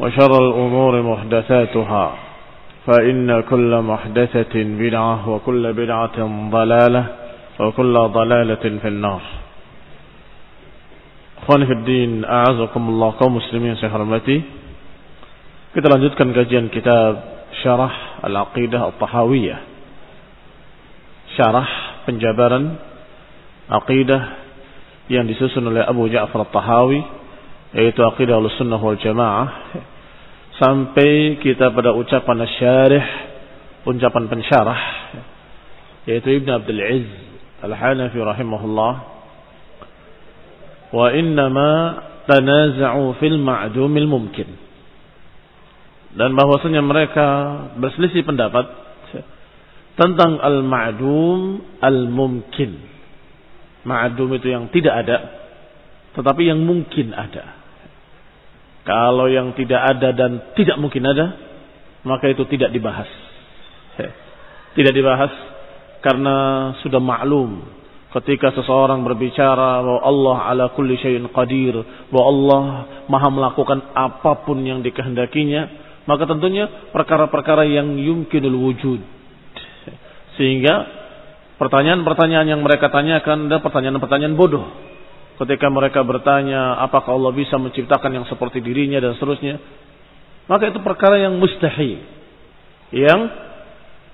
وشر الأمور محدثاتها فإن كل محدثة بدعة وكل بدعة ضلالة وكل ضلالة في النار Ikhwan Fiddin, A'azakumullah kaum muslimin saya hormati Kita lanjutkan kajian kitab Syarah Al-Aqidah Al-Tahawiyah Syarah penjabaran Aqidah yang disusun oleh Abu Ja'far Al-Tahawi Yaitu Aqidah Al-Sunnah Wal Jamaah. Sampai kita pada ucapan syarih Ucapan pensyarah Yaitu Ibn Abdul Izz Al-Hanafi rahimahullah. Wa innama tanaza'u fil ma'dumil mumkin. Dan bahwasanya mereka berselisih pendapat tentang al-ma'dum al-mumkin. Ma'dum itu yang tidak ada tetapi yang mungkin ada kalau yang tidak ada dan tidak mungkin ada maka itu tidak dibahas tidak dibahas karena sudah maklum Ketika seseorang berbicara bahwa Allah ala kulli syai'in qadir, bahwa Allah maha melakukan apa pun yang dikehendakinya, maka tentunya perkara-perkara yang yumkinul wujud. Sehingga pertanyaan-pertanyaan yang mereka tanyakan adalah pertanyaan-pertanyaan bodoh. Ketika mereka bertanya apakah Allah bisa menciptakan yang seperti dirinya dan seterusnya, maka itu perkara yang mustahil. Yang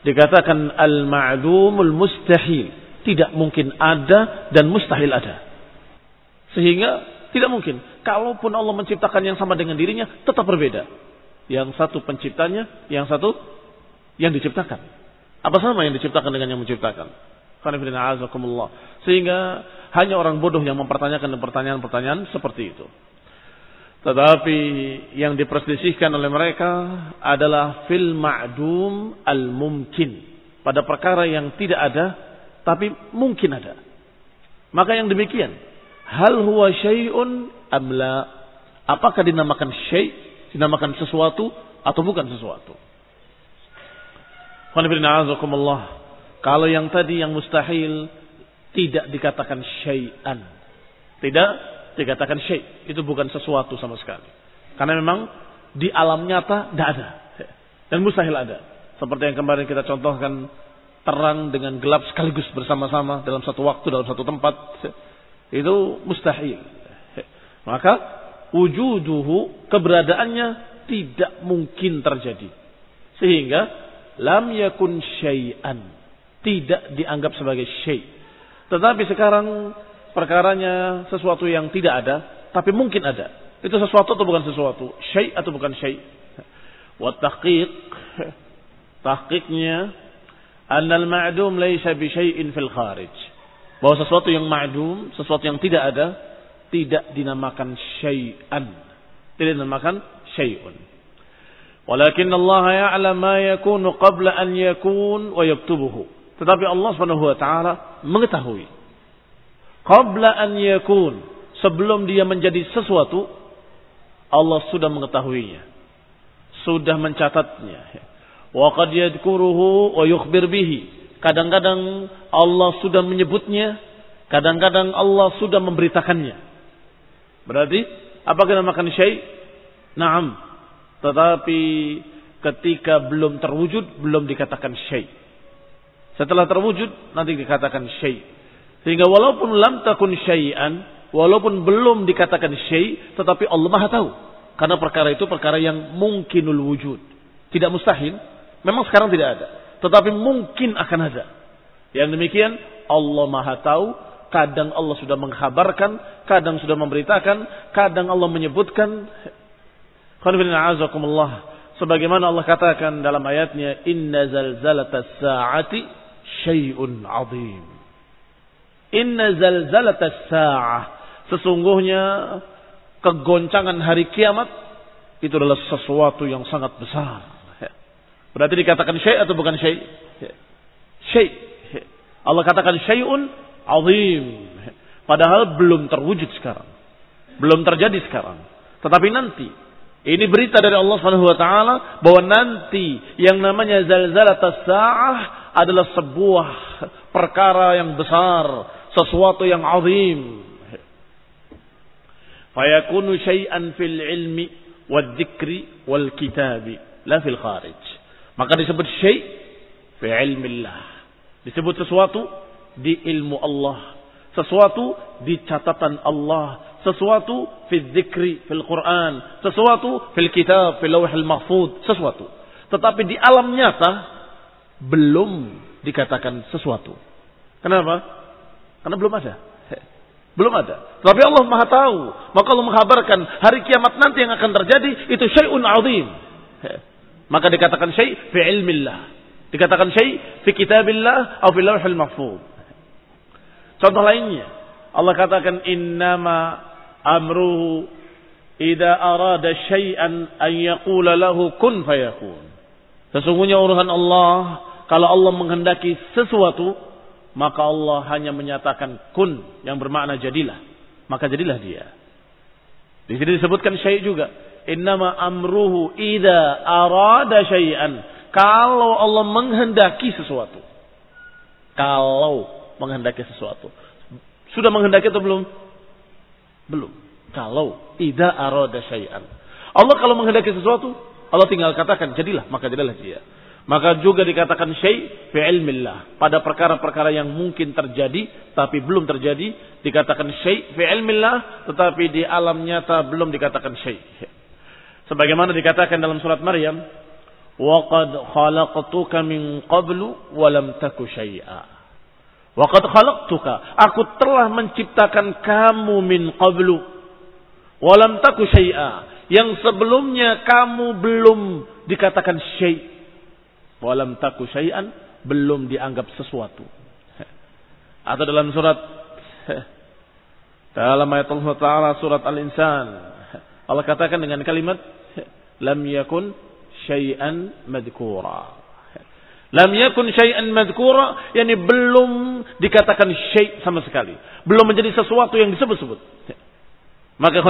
dikatakan al-ma'dumul mustahil tidak mungkin ada dan mustahil ada. Sehingga tidak mungkin. Kalaupun Allah menciptakan yang sama dengan dirinya, tetap berbeda. Yang satu penciptanya, yang satu yang diciptakan. Apa sama yang diciptakan dengan yang menciptakan? Sehingga hanya orang bodoh yang mempertanyakan pertanyaan-pertanyaan seperti itu. Tetapi yang diperselisihkan oleh mereka adalah fil ma'dum al-mumkin. Pada perkara yang tidak ada tapi mungkin ada. Maka yang demikian, hal huwa syai'un amla? Apakah dinamakan syai', dinamakan sesuatu atau bukan sesuatu? Kalau yang tadi yang mustahil tidak dikatakan syai'an. Tidak dikatakan syai', itu bukan sesuatu sama sekali. Karena memang di alam nyata tidak ada. Dan mustahil ada. Seperti yang kemarin kita contohkan terang dengan gelap sekaligus bersama-sama dalam satu waktu dalam satu tempat itu mustahil. Maka wujuduhu keberadaannya tidak mungkin terjadi. Sehingga lam yakun syai'an tidak dianggap sebagai syai'. Tetapi sekarang perkaranya sesuatu yang tidak ada tapi mungkin ada. Itu sesuatu atau bukan sesuatu? Syai' atau bukan syai'? Wa tahqiq tahqiqnya Annal ma'dum laysa bi syai'in fil kharij. Bahwa sesuatu yang ma'dum, sesuatu yang tidak ada, tidak dinamakan syai'an. Tidak dinamakan syai'un. Walakin Allah ya'lam ma yakunu qabla an yakun wa yaktubuhu. Tetapi Allah taala mengetahui qabla an yakun sebelum dia menjadi sesuatu Allah sudah mengetahuinya. Sudah mencatatnya. Wa qad yadhkuruhu wa yukhbir bihi. Kadang-kadang Allah sudah menyebutnya, kadang-kadang Allah sudah memberitakannya. Berarti apakah dinamakan syai? Naam. Tetapi ketika belum terwujud belum dikatakan syai. Setelah terwujud nanti dikatakan syai. Sehingga walaupun lam takun syai'an, walaupun belum dikatakan syai, tetapi Allah Maha tahu. Karena perkara itu perkara yang mungkinul wujud. Tidak mustahil, memang sekarang tidak ada, tetapi mungkin akan ada. Yang demikian Allah Maha tahu, kadang Allah sudah menghabarkan, kadang sudah memberitakan, kadang Allah menyebutkan. Sebagaimana Allah katakan dalam ayatnya, Inna zalzalatas sa'ati syai'un azim. Inna zalzalatas sa'ah. Sesungguhnya kegoncangan hari kiamat itu adalah sesuatu yang sangat besar. Berarti dikatakan syai' atau bukan syai'? Syai'. Allah katakan syai'un azim. Padahal belum terwujud sekarang. Belum terjadi sekarang. Tetapi nanti ini berita dari Allah Subhanahu wa taala bahwa nanti yang namanya zalzalat sa'ah adalah sebuah perkara yang besar, sesuatu yang azim. Fayakunu syai'an fil ilmi wal dzikri wal kitabi la fil kharij. Maka disebut syai' fi ilmillah. Disebut sesuatu di ilmu Allah. Sesuatu di catatan Allah. Sesuatu fi dzikri fil Quran. Sesuatu fil kitab fil lawhil mahfud. Sesuatu. Tetapi di alam nyata belum dikatakan sesuatu. Kenapa? Karena belum ada. Belum ada. Tapi Allah Maha tahu. Maka Allah menghabarkan hari kiamat nanti yang akan terjadi itu syai'un azim. Maka dikatakan syai' fi ilmillah. Dikatakan syai' fi kitabillah atau fi lauhil mahfuz. Contoh lainnya, Allah katakan innama amruhu idza arada syai'an an yaqula lahu kun fayakun. Sesungguhnya urusan Allah kalau Allah menghendaki sesuatu maka Allah hanya menyatakan kun yang bermakna jadilah. Maka jadilah dia. Di sini disebutkan syai' juga. Innama amruhu ida arada syai'an. Kalau Allah menghendaki sesuatu. Kalau menghendaki sesuatu. Sudah menghendaki atau belum? Belum. Kalau ida arada syai'an. Allah kalau menghendaki sesuatu, Allah tinggal katakan jadilah, maka jadilah dia. Maka juga dikatakan syai' fi ilmillah. Pada perkara-perkara yang mungkin terjadi tapi belum terjadi dikatakan syai' fi ilmillah tetapi di alam nyata belum dikatakan syai'. Sebagaimana dikatakan dalam surat Maryam, "Wa qad khalaqtuka min qablu wa lam taku syai'a." Wa qad khalaqtuka, aku telah menciptakan kamu min qablu wa lam taku syai'a. Yang sebelumnya kamu belum dikatakan syai' walam taku syai'an belum dianggap sesuatu. Atau dalam surat dalam ayat Allah Taala surat Al-Insan Allah katakan dengan kalimat lam yakun syai'an madkura. Lam yakun syai'an madkura yakni belum dikatakan syai' sama sekali. Belum menjadi sesuatu yang disebut-sebut. Maka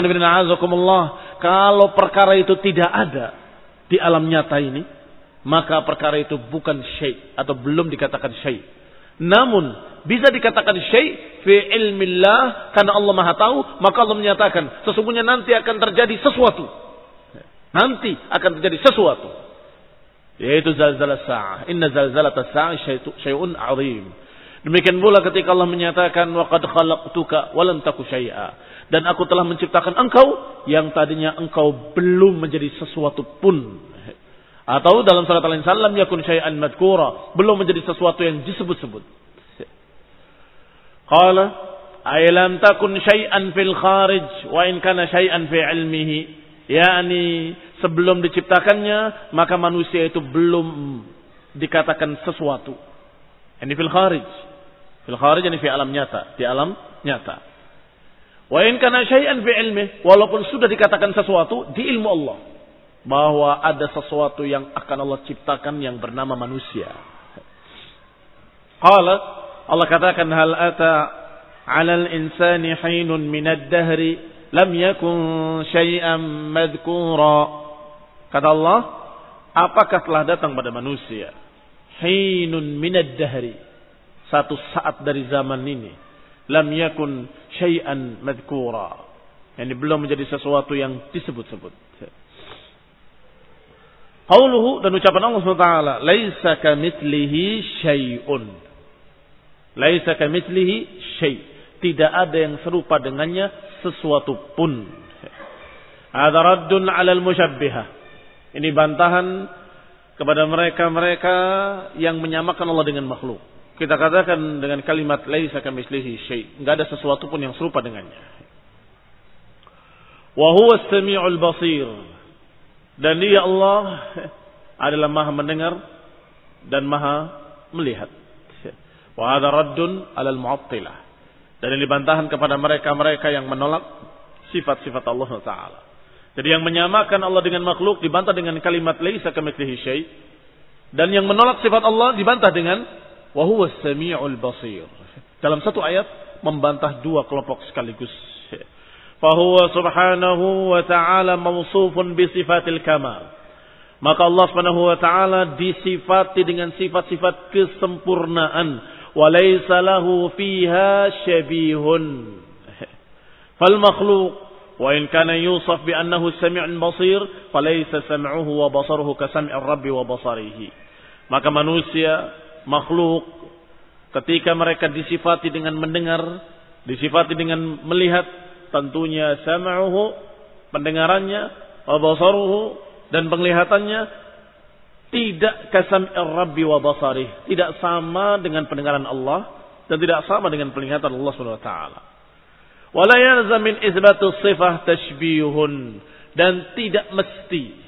kalau perkara itu tidak ada di alam nyata ini, maka perkara itu bukan syai atau belum dikatakan syai. Namun bisa dikatakan syai fi ilmillah karena Allah Maha tahu, maka Allah menyatakan sesungguhnya nanti akan terjadi sesuatu. Nanti akan terjadi sesuatu. Yaitu zalzalah sa'ah. Inna zalzalah sa'ah syai'un azim. Demikian pula ketika Allah menyatakan wa qad khalaqtuka wa lam taku syai'a. Dan aku telah menciptakan engkau yang tadinya engkau belum menjadi sesuatu pun. Atau dalam surat Al-Insan lam yakun syai'an madkura, belum menjadi sesuatu yang disebut-sebut. Qala ay lam takun syai'an fil kharij wa in kana syai'an fi ilmihi. Yani sebelum diciptakannya maka manusia itu belum dikatakan sesuatu Ini fil kharij. Fil kharij ini fi alam nyata, di alam nyata. Wa in kana syai'an fi ilmi, walaupun sudah dikatakan sesuatu di ilmu Allah bahwa ada sesuatu yang akan Allah ciptakan yang bernama manusia. Qala Allah katakan hal ata 'alal insani hinun minad dahri lam yakun syai'an madhkura. Kata Allah, apakah telah datang pada manusia hinun minad dahri satu saat dari zaman ini lam yakun syai'an madhkura. Ini belum menjadi sesuatu yang disebut-sebut. Qauluhu dan ucapan Allah SWT, "Laisa kamitslihi syai'un." Laisa kamitslihi syai'. Tidak ada yang serupa dengannya sesuatu pun. Ada raddun 'alal musyabbihah. Ini bantahan kepada mereka-mereka yang menyamakan Allah dengan makhluk. Kita katakan dengan kalimat laisa kamitslihi syai'. Enggak ada sesuatu pun yang serupa dengannya. Wa huwa as-sami'ul basir. Dan dia Allah adalah maha mendengar dan maha melihat. Wa hadha raddun alal mu'attilah. Dan ini bantahan kepada mereka-mereka yang menolak sifat-sifat Allah Taala. Jadi yang menyamakan Allah dengan makhluk dibantah dengan kalimat laisa kamitslihi syai. Dan yang menolak sifat Allah dibantah dengan wa huwas samiul basir. Dalam satu ayat membantah dua kelompok sekaligus. Fahuwa subhanahu wa ta'ala mausufun bi sifatil kamal. Maka Allah subhanahu wa ta'ala disifati dengan sifat-sifat kesempurnaan. Walaysa lahu fiha syabihun. Fal makhluk wa in kana yusaf bi annahu sami'un basir falaysa sam'uhu wa basaruhu sam'ir rabbi wa basarihi. Maka manusia, makhluk ketika mereka disifati dengan mendengar, disifati dengan melihat, tentunya sam'uhu pendengarannya wa basaruhu dan penglihatannya tidak kasam rabbi wa basarih, tidak sama dengan pendengaran Allah dan tidak sama dengan penglihatan Allah Subhanahu wa taala. Wala yalzam min isbatu sifah tashbihun dan tidak mesti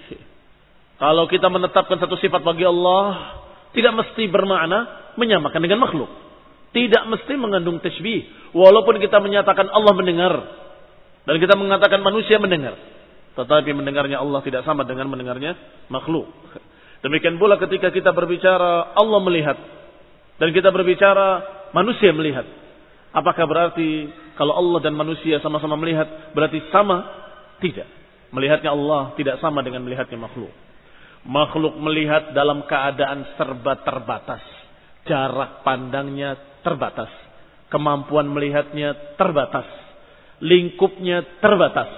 kalau kita menetapkan satu sifat bagi Allah tidak mesti bermakna menyamakan dengan makhluk. Tidak mesti mengandung tashbih. Walaupun kita menyatakan Allah mendengar. Dan kita mengatakan manusia mendengar. Tetapi mendengarnya Allah tidak sama dengan mendengarnya makhluk. Demikian pula ketika kita berbicara Allah melihat. Dan kita berbicara manusia melihat. Apakah berarti kalau Allah dan manusia sama-sama melihat berarti sama? Tidak. Melihatnya Allah tidak sama dengan melihatnya makhluk. Makhluk melihat dalam keadaan serba terbatas. Jarak pandangnya terbatas. Kemampuan melihatnya terbatas. Lingkupnya terbatas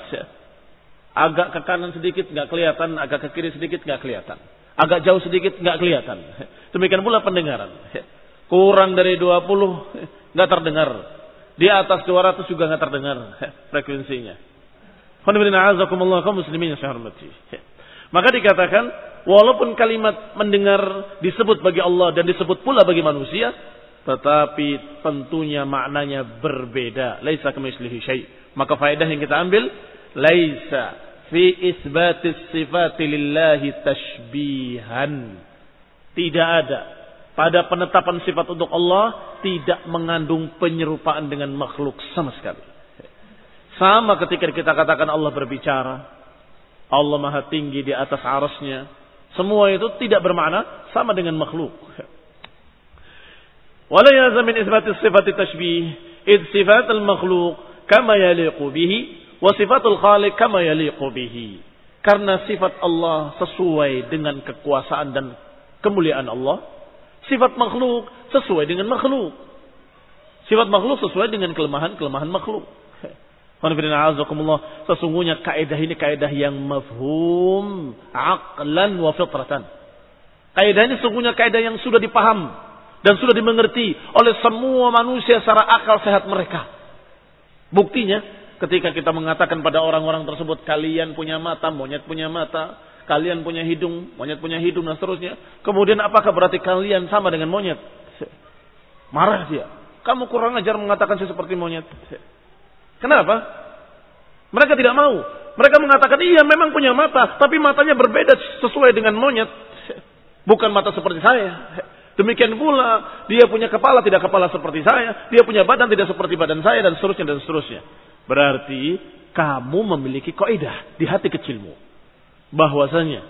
Agak ke kanan sedikit nggak kelihatan, agak ke kiri sedikit nggak kelihatan. Agak jauh sedikit nggak kelihatan. Demikian pula pendengaran. Kurang dari 20 nggak terdengar. Di atas 200 juga nggak terdengar frekuensinya. muslimin Maka dikatakan walaupun kalimat mendengar disebut bagi Allah dan disebut pula bagi manusia, tetapi tentunya maknanya berbeda. Laisa kamitslihi syai. Maka faedah yang kita ambil laisa fi isbatis sifati lillahi tashbihan. Tidak ada pada penetapan sifat untuk Allah tidak mengandung penyerupaan dengan makhluk sama sekali. Sama ketika kita katakan Allah berbicara, Allah maha tinggi di atas arasnya. Semua itu tidak bermakna sama dengan makhluk. Wala yazam min isbatis sifat tashbih, id sifat al-makhluk kama yaliqu bihi Wa sifatul khaliq kama yaliqu bihi. Karena sifat Allah sesuai dengan kekuasaan dan kemuliaan Allah. Sifat makhluk sesuai dengan makhluk. Sifat makhluk sesuai dengan kelemahan-kelemahan makhluk. Sesungguhnya kaidah ini kaidah yang mafhum aqlan wa fitratan. Kaidah ini sesungguhnya kaidah yang sudah dipaham dan sudah dimengerti oleh semua manusia secara akal sehat mereka. Buktinya Ketika kita mengatakan pada orang-orang tersebut, kalian punya mata, monyet punya mata, kalian punya hidung, monyet punya hidung, dan seterusnya. Kemudian apakah berarti kalian sama dengan monyet? Marah dia. Kamu kurang ajar mengatakan saya seperti monyet. Kenapa? Mereka tidak mau. Mereka mengatakan, iya memang punya mata, tapi matanya berbeda sesuai dengan monyet. Bukan mata seperti saya. Demikian pula dia punya kepala tidak kepala seperti saya, dia punya badan tidak seperti badan saya dan seterusnya dan seterusnya. Berarti kamu memiliki kaidah di hati kecilmu bahwasanya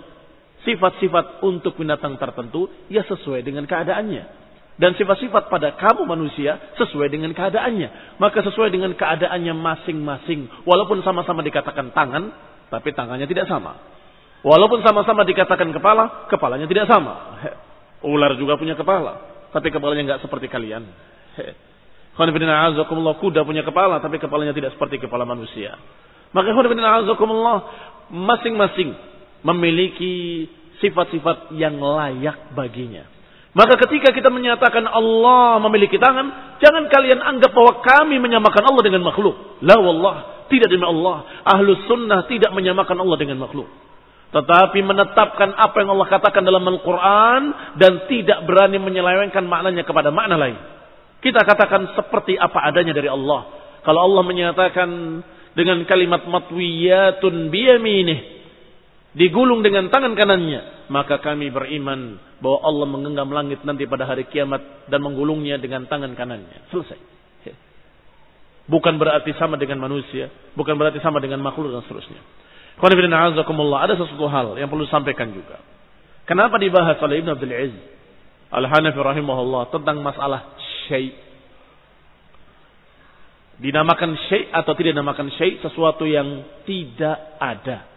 sifat-sifat untuk binatang tertentu ya sesuai dengan keadaannya dan sifat-sifat pada kamu manusia sesuai dengan keadaannya. Maka sesuai dengan keadaannya masing-masing. Walaupun sama-sama dikatakan tangan, tapi tangannya tidak sama. Walaupun sama-sama dikatakan kepala, kepalanya tidak sama. Ular juga punya kepala, tapi kepalanya nggak seperti kalian. kuda punya kepala, tapi kepalanya tidak seperti kepala manusia. Maka masing-masing memiliki sifat-sifat yang layak baginya. Maka ketika kita menyatakan Allah memiliki tangan, jangan kalian anggap bahwa kami menyamakan Allah dengan makhluk. La wallah, tidak demi Allah. Ahlus sunnah tidak menyamakan Allah dengan makhluk. Tetapi menetapkan apa yang Allah katakan dalam Al-Quran dan tidak berani menyelewengkan maknanya kepada makna lain. Kita katakan seperti apa adanya dari Allah. Kalau Allah menyatakan dengan kalimat matwiyatun biyaminih digulung dengan tangan kanannya, maka kami beriman bahwa Allah menggenggam langit nanti pada hari kiamat dan menggulungnya dengan tangan kanannya. Selesai. Bukan berarti sama dengan manusia, bukan berarti sama dengan makhluk dan seterusnya. Ada sesuatu hal yang perlu disampaikan juga. Kenapa dibahas oleh Ibn Abdul Aziz Al-Hanafi rahimahullah tentang masalah syai' dinamakan syai' atau tidak dinamakan syai' sesuatu yang tidak ada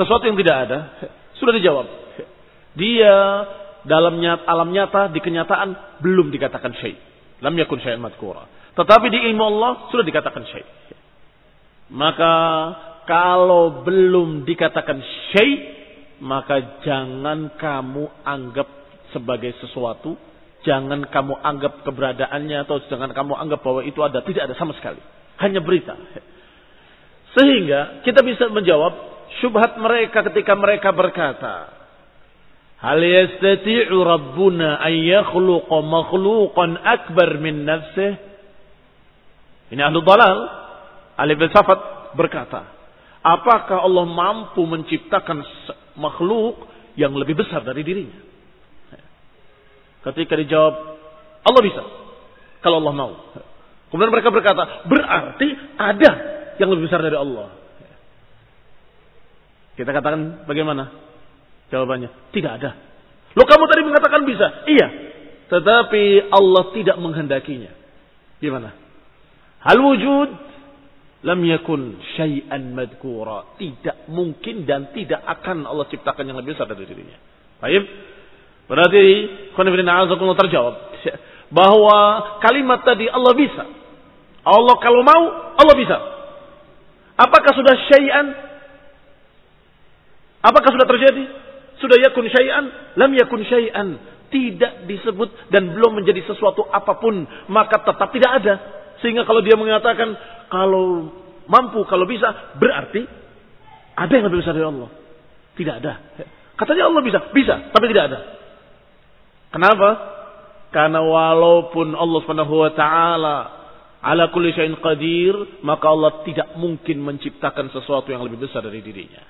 sesuatu yang tidak ada sudah dijawab. Dia dalam nyata, alam nyata di kenyataan belum dikatakan syai. Lam yakun syai'an madkura. Tetapi di ilmu Allah sudah dikatakan syai. Maka kalau belum dikatakan syai, maka jangan kamu anggap sebagai sesuatu, jangan kamu anggap keberadaannya atau jangan kamu anggap bahwa itu ada, tidak ada sama sekali. Hanya berita. Sehingga kita bisa menjawab syubhat mereka ketika mereka berkata, Hal yastati'u rabbuna an yakhluqa makhluqan akbar min nafsih? Ini ahlu dalal. Ali bin Safat berkata, apakah Allah mampu menciptakan makhluk yang lebih besar dari dirinya? Ketika dijawab, Allah bisa. Kalau Allah mau. Kemudian mereka berkata, berarti ada yang lebih besar dari Allah. Kita katakan bagaimana? Jawabannya, tidak ada. Lo kamu tadi mengatakan bisa. Iya. Tetapi Allah tidak menghendakinya. Gimana? Hal wujud lam yakun syai'an madkura. Tidak mungkin dan tidak akan Allah ciptakan yang lebih besar dari dirinya. Baik. Berarti khonifidina terjawab bahwa kalimat tadi Allah bisa. Allah kalau mau Allah bisa. Apakah sudah syai'an? Apakah sudah terjadi? Sudah yakun syai'an? Lam yakun syai'an. Tidak disebut dan belum menjadi sesuatu apa pun. Maka tetap tidak ada. Sehingga kalau dia mengatakan kalau mampu, kalau bisa, berarti ada yang lebih besar dari Allah. Tidak ada. Katanya Allah bisa, bisa, tapi tidak ada. Kenapa? Karena walaupun Allah Subhanahu wa ala kulli syai'in qadir, maka Allah tidak mungkin menciptakan sesuatu yang lebih besar dari dirinya.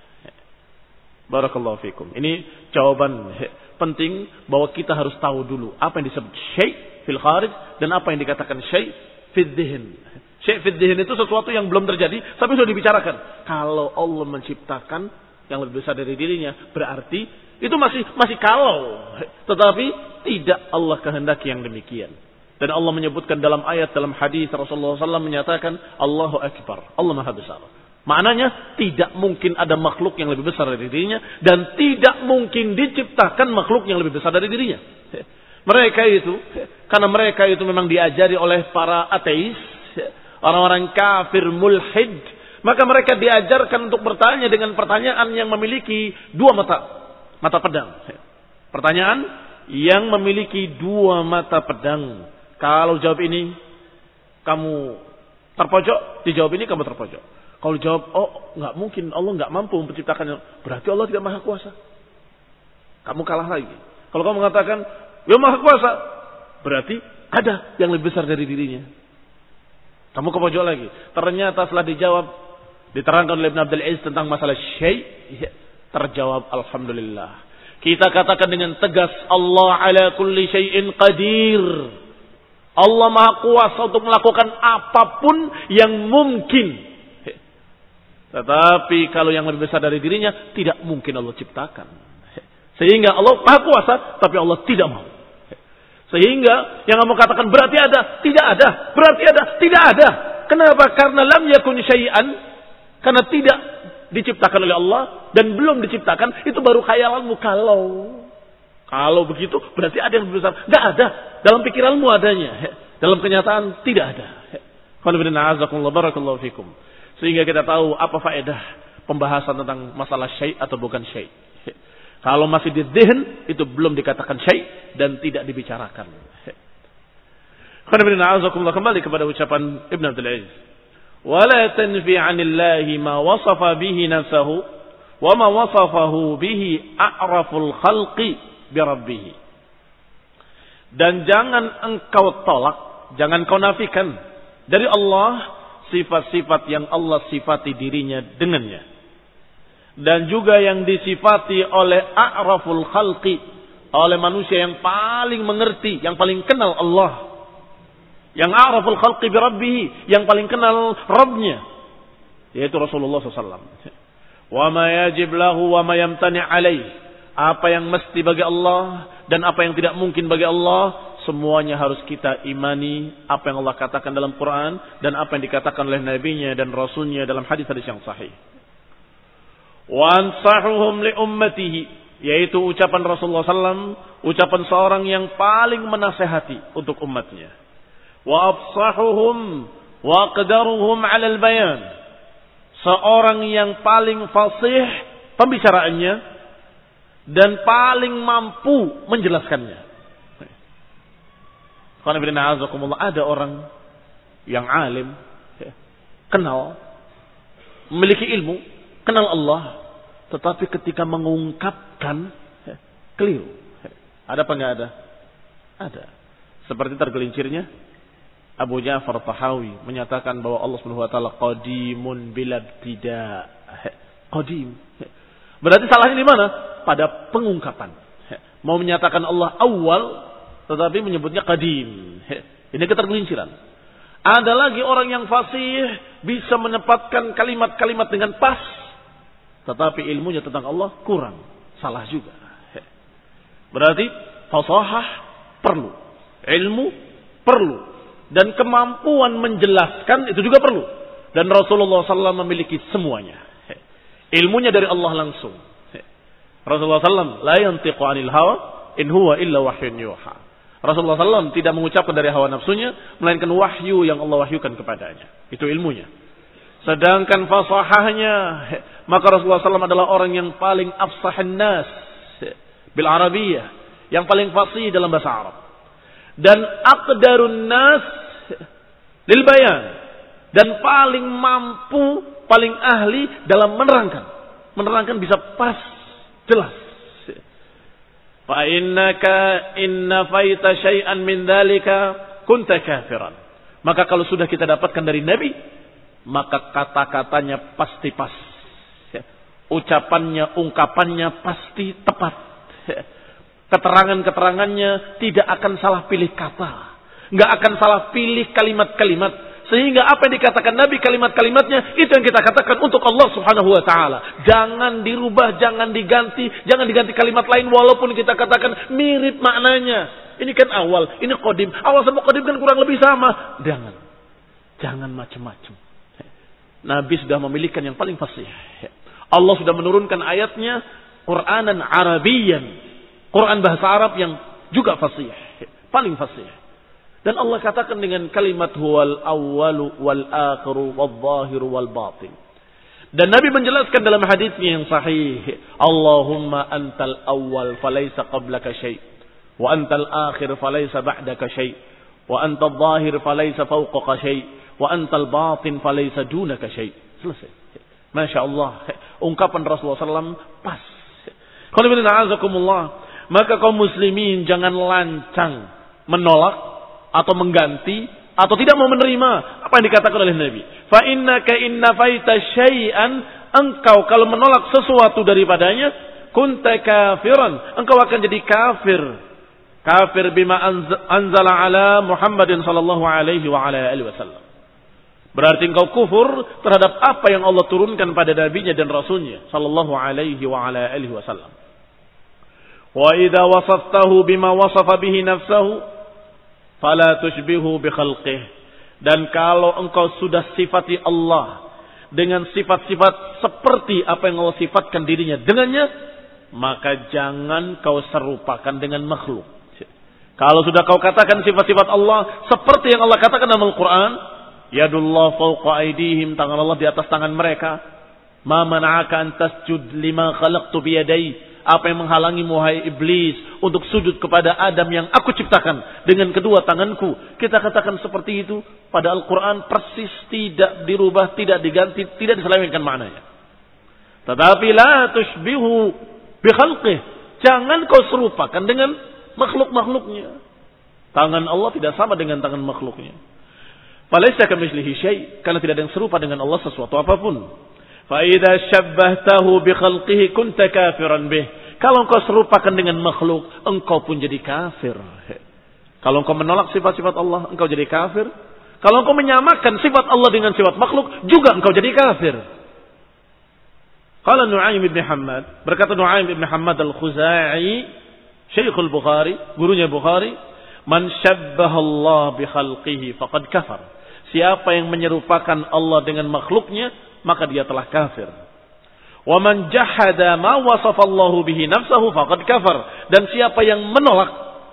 Barakallahu fikum. Ini jawaban penting bahwa kita harus tahu dulu apa yang disebut syai' fil kharij dan apa yang dikatakan syai' fil dhihn. Syai' fil itu sesuatu yang belum terjadi tapi sudah dibicarakan. Kalau Allah menciptakan yang lebih besar dari dirinya, berarti itu masih masih kalau, tetapi tidak Allah kehendaki yang demikian. Dan Allah menyebutkan dalam ayat dalam hadis Rasulullah SAW menyatakan Allahu Akbar. Allah Maha Besar. Maknanya tidak mungkin ada makhluk yang lebih besar dari dirinya dan tidak mungkin diciptakan makhluk yang lebih besar dari dirinya. Mereka itu karena mereka itu memang diajari oleh para ateis, orang-orang kafir mulhid, maka mereka diajarkan untuk bertanya dengan pertanyaan yang memiliki dua mata mata pedang. Pertanyaan yang memiliki dua mata pedang. Kalau jawab ini, kamu terpojok, dijawab ini kamu terpojok. Kalau jawab, oh nggak mungkin, Allah nggak mampu menciptakannya, berarti Allah tidak maha kuasa. Kamu kalah lagi. Kalau kamu mengatakan, ya maha kuasa, berarti ada yang lebih besar dari dirinya. Kamu ke pojok lagi. Ternyata setelah dijawab, diterangkan oleh Ibn Abdul Aziz tentang masalah syai, ya, terjawab Alhamdulillah. Kita katakan dengan tegas Allah ala kulli syai'in qadir. Allah maha kuasa untuk melakukan apa pun yang mungkin. Tetapi kalau yang lebih besar dari dirinya, tidak mungkin Allah ciptakan. Sehingga Allah maha kuasa, tapi Allah tidak mau. Sehingga yang kamu katakan berarti ada, tidak ada. Berarti ada, tidak ada. Kenapa? Karena lam yakun syai'an. Karena tidak diciptakan oleh Allah dan belum diciptakan itu baru khayalanmu kalau kalau begitu berarti ada yang lebih besar. Tidak ada. Dalam pikiranmu adanya. Dalam kenyataan tidak ada. Sehingga kita tahu apa faedah pembahasan tentang masalah syai atau bukan syai. Kalau masih di dhihn itu belum dikatakan syai dan tidak dibicarakan. Kembali kepada ucapan Ibn Abdul Aziz. ولا تنفي عن الله ما وصف به نفسه وما وصفه به أعرف الخلق birabbih. Dan jangan engkau tolak, jangan kau nafikan dari Allah sifat-sifat yang Allah sifati dirinya dengannya. Dan juga yang disifati oleh a'raful khalqi, oleh manusia yang paling mengerti, yang paling kenal Allah. Yang a'raful khalqi birabbih, yang paling kenal Rabbnya. Yaitu Rasulullah SAW. Wa ma yajib lahu wa ma yamtani alaih apa yang mesti bagi Allah dan apa yang tidak mungkin bagi Allah, semuanya harus kita imani apa yang Allah katakan dalam Quran dan apa yang dikatakan oleh nabinya dan rasulnya dalam hadis-hadis yang sahih. Wa ansahuhum li ummatihi yaitu ucapan Rasulullah SAW, ucapan seorang yang paling menasehati untuk umatnya wa afsahuhum wa aqdaruhum 'ala al-bayan. Seorang yang paling fasih pembicaraannya dan paling mampu menjelaskannya. Ada orang yang alim, kenal, memiliki ilmu, kenal Allah, tetapi ketika mengungkapkan keliru. Ada apa enggak ada? Ada. Seperti tergelincirnya Abu Ja'far Tahawi menyatakan bahwa Allah Subhanahu wa taala qadimun bila tidak qadim. Berarti salahnya di mana? Pada pengungkapan. Mau menyatakan Allah awal tetapi menyebutnya qadim. Ini ketergelinciran. Ada lagi orang yang fasih bisa menempatkan kalimat-kalimat dengan pas tetapi ilmunya tentang Allah kurang. Salah juga. Berarti fasahah perlu. Ilmu perlu dan kemampuan menjelaskan itu juga perlu. Dan Rasulullah SAW memiliki semuanya. Ilmunya dari Allah langsung. Rasulullah SAW la yantiqu anil hawa in huwa illa wahyun yuha. Rasulullah SAW tidak mengucapkan dari hawa nafsunya, melainkan wahyu yang Allah wahyukan kepadanya. Itu ilmunya. Sedangkan fasahahnya, maka Rasulullah SAW adalah orang yang paling afsahan nas bil Arabiyah, yang paling fasih dalam bahasa Arab. Dan aqdarun nas lil bayan dan paling mampu, paling ahli dalam menerangkan. Menerangkan bisa pas, jelas. Fa innaka inna faita syai'an min dzalika kunta kafiran. Maka kalau sudah kita dapatkan dari Nabi, maka kata-katanya pasti pas. Ucapannya, ungkapannya pasti tepat. Keterangan-keterangannya tidak akan salah pilih kata nggak akan salah pilih kalimat-kalimat. Sehingga apa yang dikatakan Nabi kalimat-kalimatnya itu yang kita katakan untuk Allah Subhanahu wa taala. Jangan dirubah, jangan diganti, jangan diganti kalimat lain walaupun kita katakan mirip maknanya. Ini kan awal, ini kodim. Awal sama kodim kan kurang lebih sama. Jangan. Jangan macam-macam. Nabi sudah memilihkan yang paling fasih. Allah sudah menurunkan ayatnya Quranan Arabian. Quran bahasa Arab yang juga fasih. Paling fasih. Dan Allah katakan dengan kalimat huwal awwalu wal akhiru wal zahiru wal batin. Dan Nabi menjelaskan dalam hadisnya yang sahih, Allahumma antal awwal falaysa qablaka syai' wa antal akhir falaysa ba'daka syai' wa antal zahir falaysa fawqaka syai' wa antal batin falaysa dunaka syai'. Selesai. Masya Allah. Ungkapan Rasulullah SAW pas. Kalau maka kaum muslimin jangan lancang menolak atau mengganti atau tidak mau menerima apa yang dikatakan oleh Nabi. Fa innaka inna faita syai'an engkau kalau menolak sesuatu daripadanya kunta kafiran. Engkau akan jadi kafir. Kafir bima anzala ala Muhammadin sallallahu alaihi wa ala alihi wasallam. Berarti engkau kufur terhadap apa yang Allah turunkan pada nabinya dan rasulnya sallallahu alaihi wa ala alihi wasallam. Wa idza wasaftahu bima wasafa bihi nafsahu fala tushbihu bi khalqih. Dan kalau engkau sudah sifati Allah dengan sifat-sifat seperti apa yang Allah sifatkan dirinya dengannya, maka jangan kau serupakan dengan makhluk. Kalau sudah kau katakan sifat-sifat Allah seperti yang Allah katakan dalam Al-Quran, Yadullah fauqa aidihim, tangan Allah di atas tangan mereka. Ma mana'aka an tasjud lima khalaqtu biyadai. Apa yang menghalangi muhai iblis untuk sujud kepada Adam yang aku ciptakan dengan kedua tanganku. Kita katakan seperti itu pada Al-Quran persis tidak dirubah, tidak diganti, tidak diselewengkan maknanya. Tetapi la tushbihu bikhalqih. Jangan kau serupakan dengan makhluk-makhluknya. Tangan Allah tidak sama dengan tangan makhluknya. Falaisa kamitslihi syai, karena tidak ada yang serupa dengan Allah sesuatu apa pun. Fa idza syabbahtahu bi khalqihi kunta kafiran bih. Kalau engkau serupakan dengan makhluk, engkau pun jadi kafir. Kalau engkau menolak sifat-sifat Allah, engkau jadi kafir. Kalau engkau menyamakan sifat Allah dengan sifat makhluk, juga engkau jadi kafir. Qala Nu'aim bin Hamad, berkata Nu'aim bin Hamad al-Khuzai, Syekhul Bukhari, gurunya Bukhari, man syabbaha Allah bi khalqihi faqad kafar. Siapa yang menyerupakan Allah dengan makhluknya, maka dia telah kafir. Wa man jahada ma wasafa Allah bihi nafsahu faqad kafar. Dan siapa yang menolak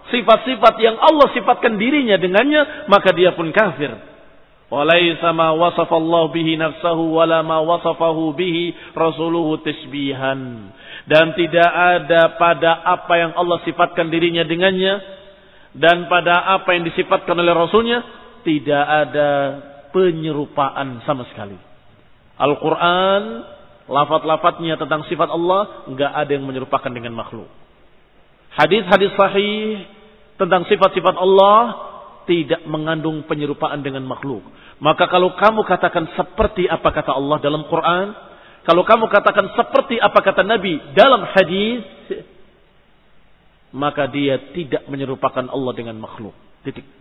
sifat-sifat yang Allah sifatkan dirinya dengannya, maka dia pun kafir. Walaysa ma wasafa Allah bihi nafsahu wala ma wasafahu bihi rasuluhu tasbihan dan tidak ada pada apa yang Allah sifatkan dirinya dengannya dan pada apa yang disifatkan oleh Rasulnya tidak ada penyerupaan sama sekali. Al-Quran, lafat-lafatnya tentang sifat Allah, nggak ada yang menyerupakan dengan makhluk. Hadis-hadis sahih tentang sifat-sifat Allah tidak mengandung penyerupaan dengan makhluk. Maka kalau kamu katakan seperti apa kata Allah dalam Quran, kalau kamu katakan seperti apa kata Nabi dalam hadis, maka dia tidak menyerupakan Allah dengan makhluk. Titik.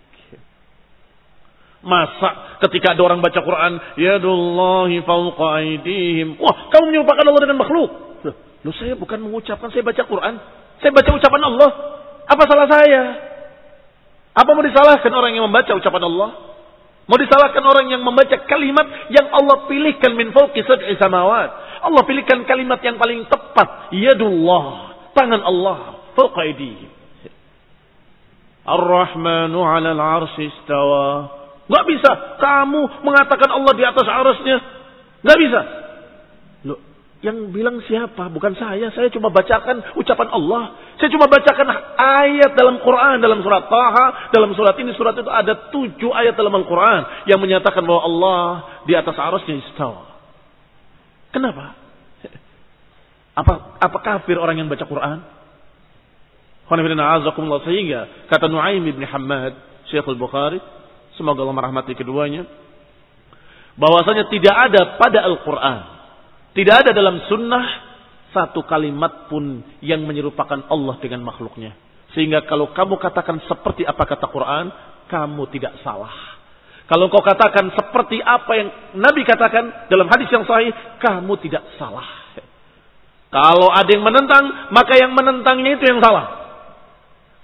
Masa ketika ada orang baca Quran, yadullahi fauqa aidihim. Wah, kamu menyerupakan Allah dengan makhluk. Loh, saya bukan mengucapkan, saya baca Quran. Saya baca ucapan Allah. Apa salah saya? Apa mau disalahkan orang yang membaca ucapan Allah? Mau disalahkan orang yang membaca kalimat yang Allah pilihkan min fauqi sab'i samawat. Allah pilihkan kalimat yang paling tepat. Yadullah. Tangan Allah. Fauqa aidihim. Ar-Rahmanu 'ala al-'arsy istawa. Gak bisa kamu mengatakan Allah di atas arasnya. Gak bisa. Loh, yang bilang siapa? Bukan saya. Saya cuma bacakan ucapan Allah. Saya cuma bacakan ayat dalam Quran. Dalam surat Taha. Dalam surat ini, surat itu. Ada tujuh ayat dalam Al-Quran. Yang menyatakan bahwa Allah di atas arasnya istawa. Kenapa? Apa, apa kafir orang yang baca Quran? Sehingga kata Nuaim bin Hamad, Syekhul Bukhari, semoga Allah merahmati keduanya, bahwasanya tidak ada pada Al-Quran tidak ada dalam sunnah satu kalimat pun yang menyerupakan Allah dengan makhluknya. Sehingga kalau kamu katakan seperti apa kata Quran, kamu tidak salah. Kalau kau katakan seperti apa yang Nabi katakan dalam hadis yang sahih, kamu tidak salah. Kalau ada yang menentang, maka yang menentangnya itu yang salah.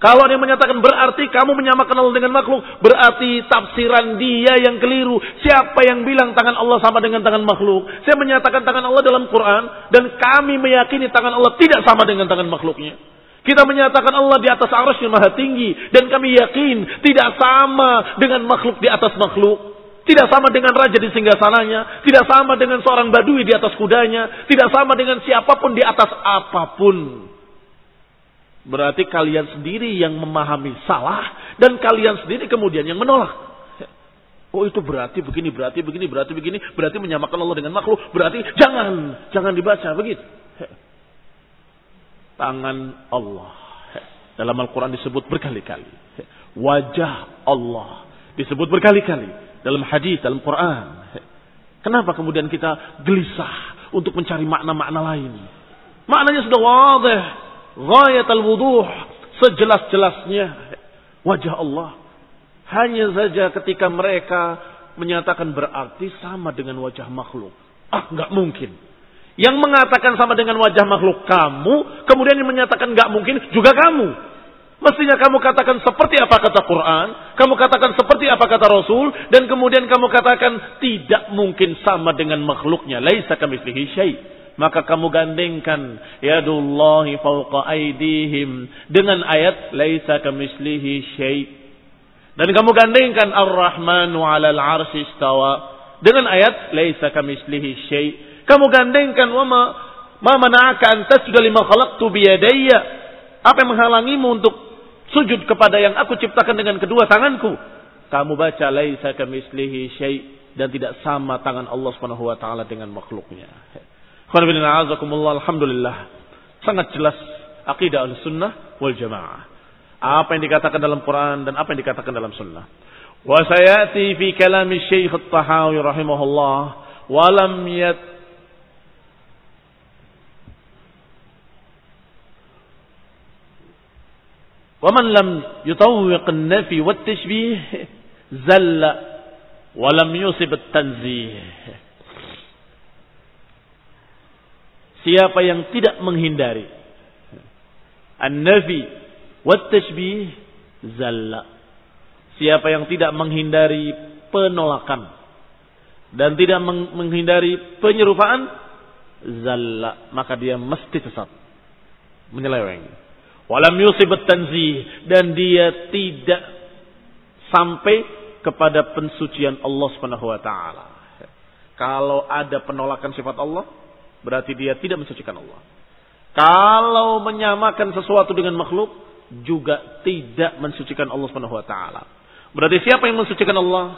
Kalau dia menyatakan berarti kamu menyamakan Allah dengan makhluk, berarti tafsiran dia yang keliru. Siapa yang bilang tangan Allah sama dengan tangan makhluk? Saya menyatakan tangan Allah dalam Quran dan kami meyakini tangan Allah tidak sama dengan tangan makhluknya. Kita menyatakan Allah di atas arasnya maha tinggi dan kami yakin tidak sama dengan makhluk di atas makhluk. Tidak sama dengan raja di singgasananya, tidak sama dengan seorang badui di atas kudanya, tidak sama dengan siapa pun di atas apa pun. Berarti kalian sendiri yang memahami salah dan kalian sendiri kemudian yang menolak. Oh itu berarti begini, berarti begini, berarti begini, berarti menyamakan Allah dengan makhluk. Berarti jangan, jangan dibaca begitu. Tangan Allah. Dalam Al-Quran disebut berkali-kali. Wajah Allah disebut berkali-kali. Dalam hadis, dalam Quran. Kenapa kemudian kita gelisah untuk mencari makna-makna lain? Maknanya sudah wadih. Ghayat al-wuduh. Sejelas-jelasnya. Wajah Allah. Hanya saja ketika mereka menyatakan berarti sama dengan wajah makhluk. Ah, nggak mungkin. Yang mengatakan sama dengan wajah makhluk kamu, kemudian yang menyatakan nggak mungkin juga kamu. Mestinya kamu katakan seperti apa kata Quran, kamu katakan seperti apa kata Rasul, dan kemudian kamu katakan tidak mungkin sama dengan makhluknya. Laisa kamitslihi syai. Maka kamu gandengkan yadullahi fawqa aidihim dengan ayat laisa kamitslihi syai. Dan kamu gandengkan Ar-Rahmanu 'alal 'arsy istawa dengan ayat laisa kamitslihi syai. Kamu gandengkan wa ma ma mana'aka an tasjuda lima khalaqtu biyadayya. Apa yang menghalangimu untuk sujud kepada yang aku ciptakan dengan kedua tanganku. Kamu baca laisa kamislihi syai dan tidak sama tangan Allah Subhanahu wa taala dengan makhluknya. Alhamdulillah. Sangat jelas akidah al-sunnah wal jamaah. Apa yang dikatakan dalam Quran dan apa yang dikatakan dalam sunnah. Wa sayati fi kalami Syekh At-Tahawi rahimahullah wa lam yat ومن لم يطوق النفي والتشبيه زل ولم يصب التنزيه Siapa yang tidak menghindari An-nafi wat-tashbih zalla. Siapa yang tidak menghindari penolakan dan tidak menghindari penyerupaan zalla, maka dia mesti sesat. Menyeleweng. Walam yusibat tanzih dan dia tidak sampai kepada pensucian Allah Subhanahu wa taala. Kalau ada penolakan sifat Allah, berarti dia tidak mensucikan Allah. Kalau menyamakan sesuatu dengan makhluk, juga tidak mensucikan Allah Subhanahu wa taala. Berarti siapa yang mensucikan Allah?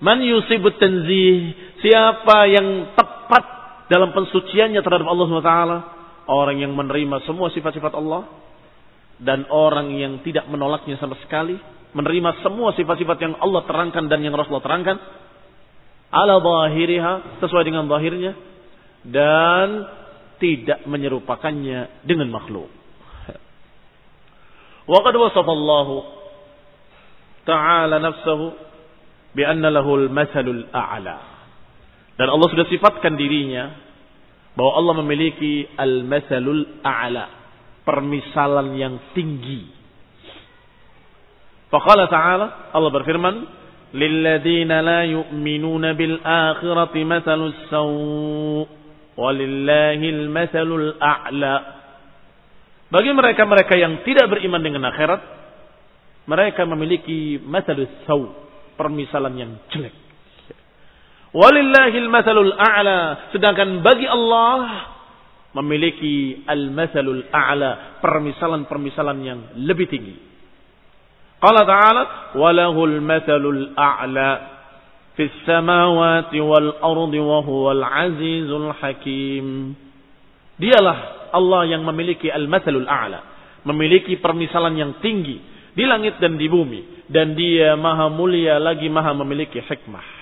Man yusibut tanzih. Siapa yang tepat dalam pensuciannya terhadap Allah Subhanahu wa taala? Orang yang menerima semua sifat-sifat Allah dan orang yang tidak menolaknya sama sekali, menerima semua sifat-sifat yang Allah terangkan dan yang Rasulullah terangkan, ala zahiriha, sesuai dengan zahirnya, dan tidak menyerupakannya dengan makhluk. Wa qad wasafa Allah Ta'ala nafsahu bi anna lahul mathalul a'la. Dan Allah sudah sifatkan dirinya bahwa Allah memiliki al-mathalul a'la permisalan yang tinggi. Faqala ta'ala, Allah berfirman, "Lilladzina la yu'minuna bil akhirati mathalus saw' walillahil mathalul a'la." Bagi mereka-mereka yang tidak beriman dengan akhirat, mereka memiliki mathalus saw', permisalan yang jelek. Walillahil mathalul a'la, sedangkan bagi Allah memiliki al-mathalul a'la, permisalan-permisalan yang lebih tinggi. Qala ta'ala, "Walahul mathalul a'la fis samawati wal ardi wa huwal azizul hakim." Dialah Allah yang memiliki al-mathalul a'la, memiliki permisalan yang tinggi di langit dan di bumi dan dia maha mulia lagi maha memiliki hikmah.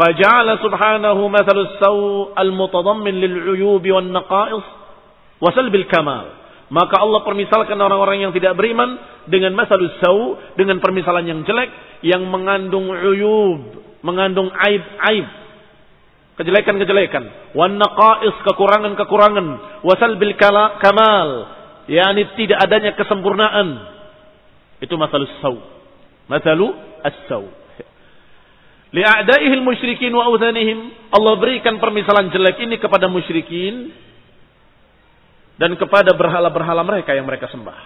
فجعل سبحانه مثل السوء المتضمن للعيوب والنقائص وسلب الكمال maka Allah permisalkan orang-orang yang tidak beriman dengan masalus sau dengan permisalan yang jelek yang mengandung uyub mengandung aib-aib. Kejelekan-kejelekan. Wan naqais kekurangan-kekurangan. Wasal bil kamal. Yakni tidak adanya kesempurnaan. Itu masalus sau masalu as-sau li'a'daihil musyrikin wa awthanihim Allah berikan permisalan jelek ini kepada musyrikin dan kepada berhala-berhala mereka yang mereka sembah.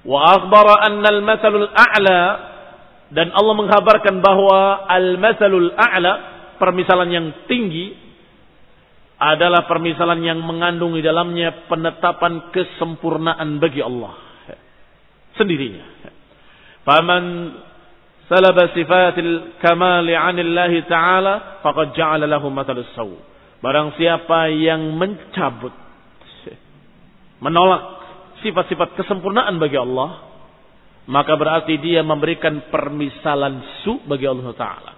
Wa akhbara anna al-mathalul a'la dan Allah menghabarkan bahwa al-mathalul a'la permisalan yang tinggi adalah permisalan yang mengandung di dalamnya penetapan kesempurnaan bagi Allah sendirinya. Faman salaba sifatil kamali anillahi ta'ala faqad ja'ala lahu mathalus saw. Barang siapa yang mencabut menolak sifat-sifat kesempurnaan bagi Allah, maka berarti dia memberikan permisalan su bagi Allah taala.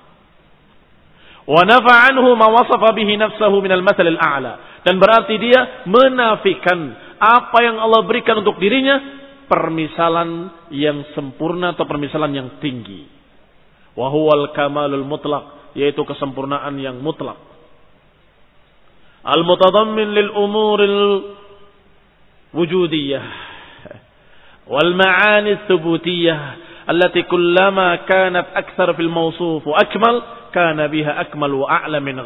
Wa nafa anhu ma wasafa bihi nafsahu minal mathal al-a'la. Dan berarti dia menafikan apa yang Allah berikan untuk dirinya permisalan yang sempurna atau permisalan yang tinggi. Wa huwal kamalul mutlak, yaitu kesempurnaan yang mutlak. Al-mutadammin lil umuril wujudiyah wal ma'ani thubutiyah allati kullama kanat akthar fil mawsuf wa akmal kana biha akmal wa a'la min.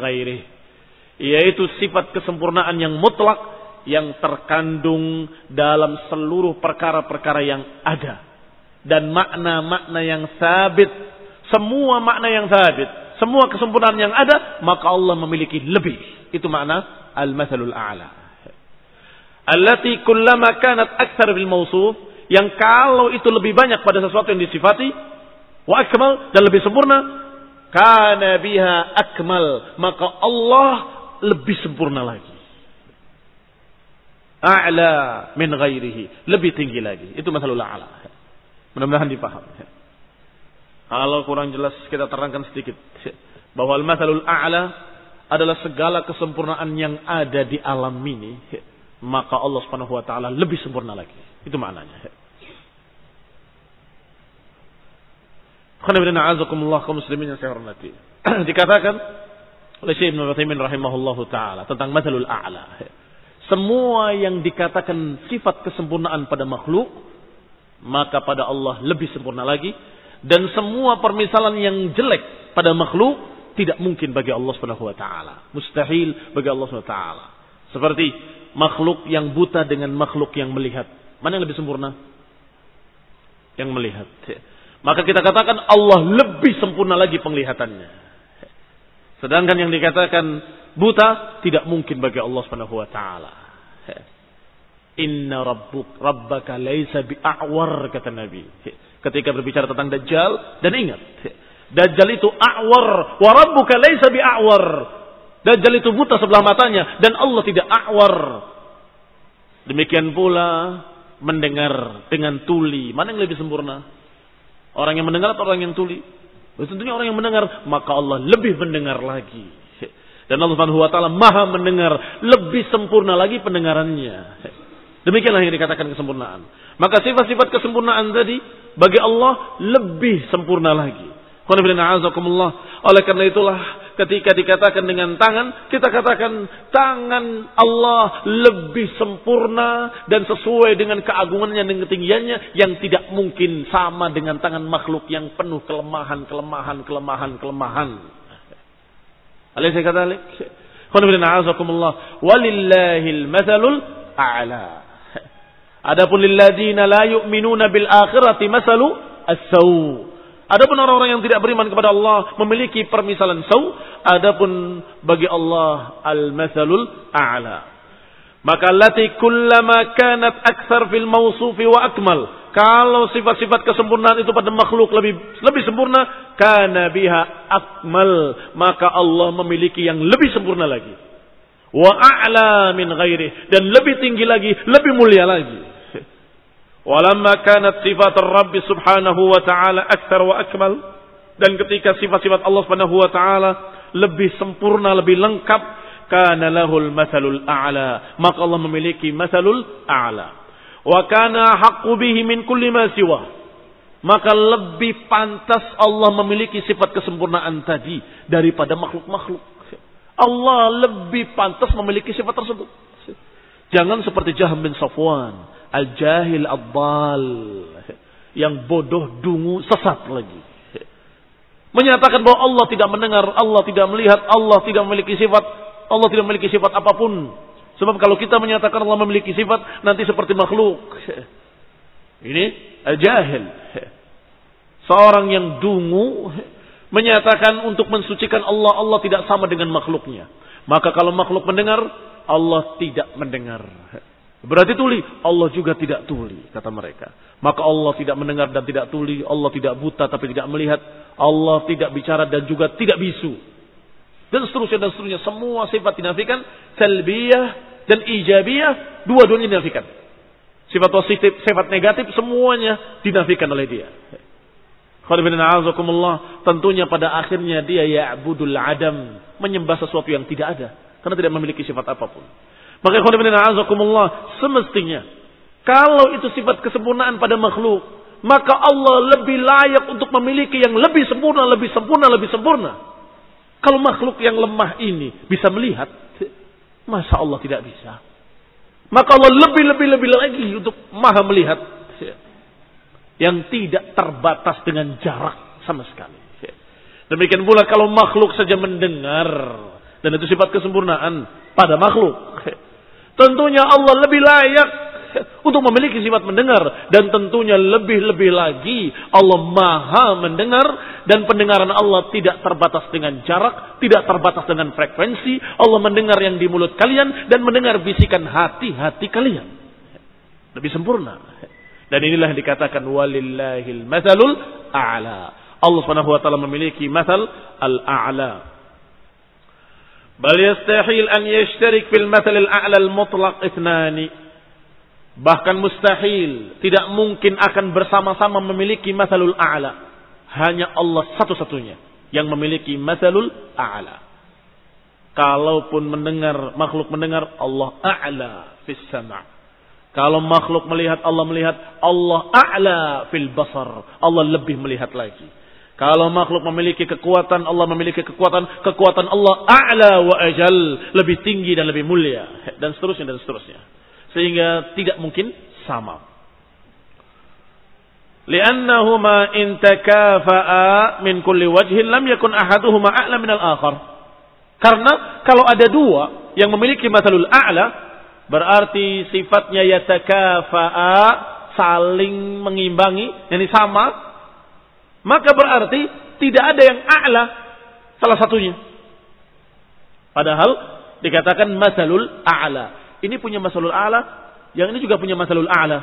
Yaitu sifat kesempurnaan yang mutlak yang terkandung dalam seluruh perkara-perkara yang ada dan makna-makna yang sabit, semua makna yang sabit, semua kesempurnaan yang ada, maka Allah memiliki lebih. Itu makna al-mathalul a'la. Allati kullama kanat aktsar bil mawsuf yang kalau itu lebih banyak pada sesuatu yang disifati wa akmal dan lebih sempurna kana biha akmal maka Allah lebih sempurna lagi. A'la min ghairihi lebih tinggi lagi. Itu masalah a'la. Mudah-mudahan dipaham. Kalau kurang jelas kita terangkan sedikit. Bahwa al-masalul a'la adalah segala kesempurnaan yang ada di alam ini maka Allah Subhanahu wa taala lebih sempurna lagi itu maknanya kaum muslimin yang saya hormati. Dikatakan oleh Syekh Ibn Utsaimin rahimahullahu taala tentang mathalul a'la. Semua yang dikatakan sifat kesempurnaan pada makhluk maka pada Allah lebih sempurna lagi dan semua permisalan yang jelek pada makhluk tidak mungkin bagi Allah Subhanahu wa taala. Mustahil bagi Allah Subhanahu wa taala. Seperti makhluk yang buta dengan makhluk yang melihat. Mana yang lebih sempurna? Yang melihat. Maka kita katakan Allah lebih sempurna lagi penglihatannya. Sedangkan yang dikatakan buta tidak mungkin bagi Allah Subhanahu wa taala. Inna rabbuk rabbaka laisa bi'awar kata Nabi. Ketika berbicara tentang Dajjal dan ingat, Dajjal itu a'war wa rabbuka laisa bi'awar. Dajjal itu buta sebelah matanya dan Allah tidak a'war. Demikian pula mendengar dengan tuli. Mana yang lebih sempurna? Orang yang mendengar atau orang yang tuli? Tentunya orang yang mendengar, maka Allah lebih mendengar lagi. Dan Allah Subhanahu wa taala Maha mendengar, lebih sempurna lagi pendengarannya. Demikianlah yang dikatakan kesempurnaan. Maka sifat-sifat kesempurnaan tadi bagi Allah lebih sempurna lagi. Oleh karena itulah ketika dikatakan dengan tangan, kita katakan tangan Allah lebih sempurna dan sesuai dengan keagungannya dan ketinggiannya yang tidak mungkin sama dengan tangan makhluk yang penuh kelemahan, kelemahan, kelemahan, kelemahan. Alaysa kadzalik? Walillahil mathalul a'la. Adapun lilladzina la yu'minuna bil akhirati masalu as-saw. Adapun orang-orang yang tidak beriman kepada Allah memiliki permisalan sau, adapun bagi Allah al-mathalul a'la. Maka lati kullama kanat akthar fil mausufi wa akmal. Kalau sifat-sifat kesempurnaan itu pada makhluk lebih lebih sempurna, kana biha akmal, maka Allah memiliki yang lebih sempurna lagi. Wa a'la min ghairi dan lebih tinggi lagi, lebih mulia lagi. Walamma kanat sifat Rabbi subhanahu wa ta'ala akthar wa akmal. Dan ketika sifat-sifat Allah subhanahu wa ta'ala lebih sempurna, lebih lengkap. Kana lahul mathalul a'la. Maka Allah memiliki mathalul a'la. Wa kana haqqu bihi min kulli ma siwa. Maka lebih pantas Allah memiliki sifat kesempurnaan tadi daripada makhluk-makhluk. Allah lebih pantas memiliki sifat tersebut. Jangan seperti Jaham bin Safwan Al-jahil abbal. Yang bodoh, dungu, sesat lagi. Menyatakan bahwa Allah tidak mendengar, Allah tidak melihat, Allah tidak memiliki sifat, Allah tidak memiliki sifat apa pun. Sebab kalau kita menyatakan Allah memiliki sifat, nanti seperti makhluk. Ini al-jahil. Seorang yang dungu menyatakan untuk mensucikan Allah, Allah tidak sama dengan makhluknya. Maka kalau makhluk mendengar, Allah tidak mendengar. Berarti tuli. Allah juga tidak tuli, kata mereka. Maka Allah tidak mendengar dan tidak tuli. Allah tidak buta tapi tidak melihat. Allah tidak bicara dan juga tidak bisu. Dan seterusnya dan seterusnya. Semua sifat dinafikan. Salbiyah dan ijabiyah. Dua-duanya dinafikan. Sifat positif, sifat negatif semuanya dinafikan oleh dia. Tentunya pada akhirnya dia ya'budul adam. Menyembah sesuatu yang tidak ada. Karena tidak memiliki sifat apa pun. Maka semestinya. Kalau itu sifat kesempurnaan pada makhluk. Maka Allah lebih layak untuk memiliki yang lebih sempurna, lebih sempurna, lebih sempurna. Kalau makhluk yang lemah ini bisa melihat. Masa Allah tidak bisa. Maka Allah lebih-lebih-lebih lagi untuk maha melihat yang tidak terbatas dengan jarak sama sekali. Demikian pula kalau makhluk saja mendengar dan itu sifat kesempurnaan pada makhluk. Tentunya Allah lebih layak untuk memiliki sifat mendengar dan tentunya lebih-lebih lagi Allah Maha mendengar dan pendengaran Allah tidak terbatas dengan jarak, tidak terbatas dengan frekuensi. Allah mendengar yang di mulut kalian dan mendengar bisikan hati-hati kalian. Lebih sempurna. Dan inilah yang dikatakan walillahil mathalul a'la. Allah Subhanahu wa taala memiliki mathal al-a'la. Bal yastahil an yashtarik fil mathal al-a'la al-mutlaq ithnani. Bahkan mustahil, tidak mungkin akan bersama-sama memiliki mathalul a'la. Hanya Allah satu-satunya yang memiliki mathalul a'la. Kalaupun mendengar, makhluk mendengar, Allah a'la fis sama' Kalau makhluk melihat Allah melihat Allah a'la fil basar. Allah lebih melihat lagi. Kalau makhluk memiliki kekuatan, Allah memiliki kekuatan, kekuatan Allah a'la wa ajal, lebih tinggi dan lebih mulia dan seterusnya dan seterusnya. Sehingga tidak mungkin sama. Li'annahuma in takafa'a min kulli wajhin lam yakun ahaduhuma a'la min al-akhar. Karena kalau ada dua yang memiliki masalul a'la, Berarti sifatnya yatakafa'a saling mengimbangi, ini sama. Maka berarti tidak ada yang a'la salah satunya. Padahal dikatakan masalul a'la. Ini punya masalul a'la, yang ini juga punya masalul a'la.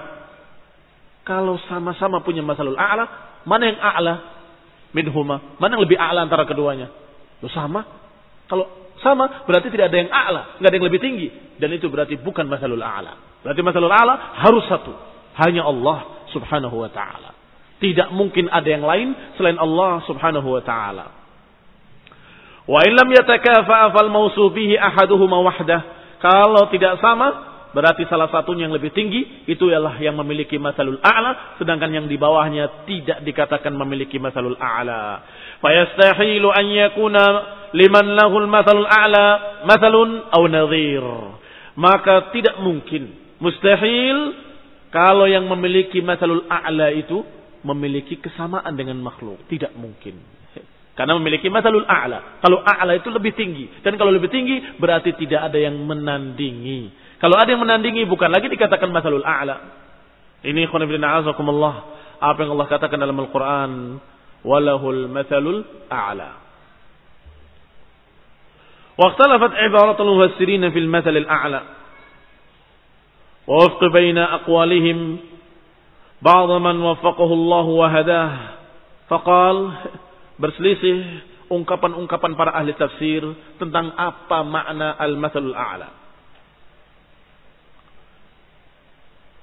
Kalau sama-sama punya masalul a'la, mana yang a'la minhuma? Mana yang lebih a'la antara keduanya? Itu sama. Kalau sama, berarti tidak ada yang a'la, nggak ada yang lebih tinggi. Dan itu berarti bukan masalul a'la. Berarti masalul a'la harus satu. Hanya Allah subhanahu wa ta'ala. Tidak mungkin ada yang lain selain Allah subhanahu wa ta'ala. Wa illam yatakafa'a fal mausufihi ahaduhuma wahdah. Kalau tidak sama, berarti salah satunya yang lebih tinggi itu ialah yang memiliki masalul a'la sedangkan yang di bawahnya tidak dikatakan memiliki masalul a'la fayastahilu an yakuna liman lahul masalul a'la masalun aw nadhir maka tidak mungkin mustahil kalau yang memiliki masalul a'la itu memiliki kesamaan dengan makhluk tidak mungkin karena memiliki masalul a'la. Kalau a'la itu lebih tinggi. Dan kalau lebih tinggi berarti tidak ada yang menandingi. Kalau ada yang menandingi bukan lagi dikatakan masalul a'la. Ini khonibina azakumullah. Apa yang Allah katakan dalam Al-Quran. Walahul masalul a'la. واختلفت عبارة المفسرين في المثل الأعلى ووفق بين أقوالهم بعض من وفقه الله وهداه فقال berselisih ungkapan-ungkapan para ahli tafsir tentang apa makna al-mathalul a'la.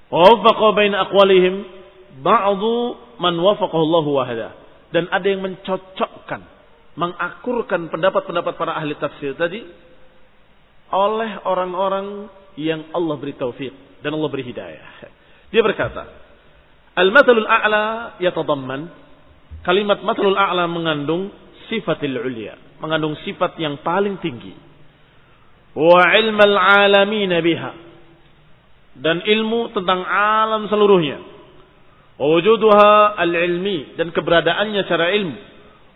Wafaqa bain aqwalihim ba'du man wafaqahu Allah wahada. Dan ada yang mencocokkan, mengakurkan pendapat-pendapat para ahli tafsir tadi oleh orang-orang yang Allah beri taufik dan Allah beri hidayah. Dia berkata, Al-mathalul a'la yatadamman kalimat mathalul a'la mengandung sifatil ulia, mengandung sifat yang paling tinggi. Wa ilmal alamin biha dan ilmu tentang alam seluruhnya. Wujuduha al-ilmi dan keberadaannya secara ilmu.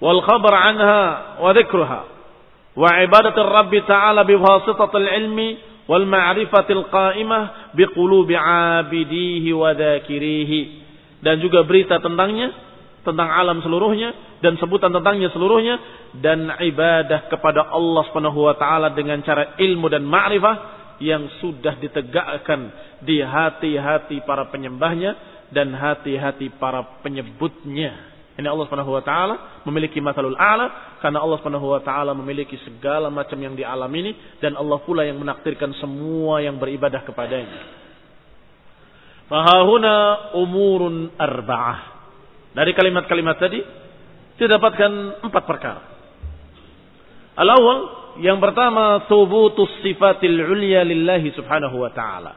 Wal khabar anha wa dhikruha. Wa ibadat Rabb Ta'ala bi wasitatil ilmi bi qulubi 'abidihi wa dzakirihi. Dan juga berita tentangnya, tentang alam seluruhnya dan sebutan tentangnya seluruhnya dan ibadah kepada Allah Subhanahu wa taala dengan cara ilmu dan ma'rifah yang sudah ditegakkan di hati-hati para penyembahnya dan hati-hati para penyebutnya. Ini Allah Subhanahu wa taala memiliki masalul a'la karena Allah Subhanahu wa taala memiliki segala macam yang di alam ini dan Allah pula yang menakdirkan semua yang beribadah kepadanya. Fahahuna umurun arba'ah. Dari kalimat-kalimat tadi didapatkan empat perkara. Al-awwal yang pertama thubutus sifatil ulya lillahi subhanahu wa ta'ala.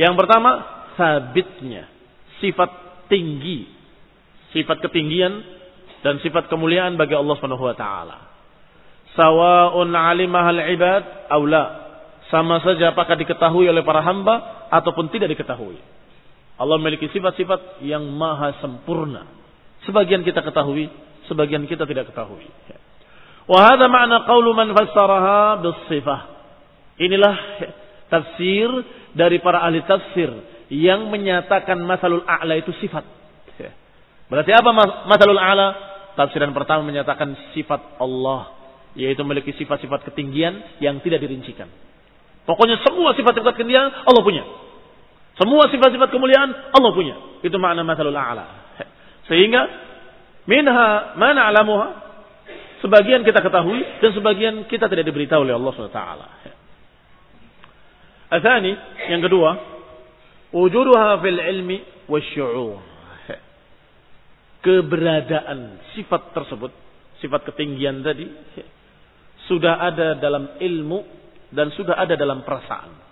Yang pertama sabitnya sifat tinggi, sifat ketinggian dan sifat kemuliaan bagi Allah Subhanahu wa taala. Sawa'un alimahal ibad aw la. Sama saja apakah diketahui oleh para hamba ataupun tidak diketahui. Allah memiliki sifat-sifat yang maha sempurna. Sebagian kita ketahui, sebagian kita tidak ketahui. Wahada makna qaulu man fassaraha bisifah. Inilah tafsir dari para ahli tafsir yang menyatakan masalul a'la itu sifat. Berarti apa masalul a'la? Tafsiran pertama menyatakan sifat Allah. Yaitu memiliki sifat-sifat ketinggian yang tidak dirincikan. Pokoknya semua sifat-sifat ketinggian Allah punya. Semua sifat-sifat kemuliaan Allah punya. Itu makna masalul a'la. Sehingga minha mana alamuha Sebagian kita ketahui dan sebagian kita tidak diberitahu oleh Allah SWT. Athani, yang kedua, wujuduha fil ilmi. Keberadaan sifat tersebut, sifat ketinggian tadi, sudah ada dalam ilmu dan sudah ada dalam perasaan.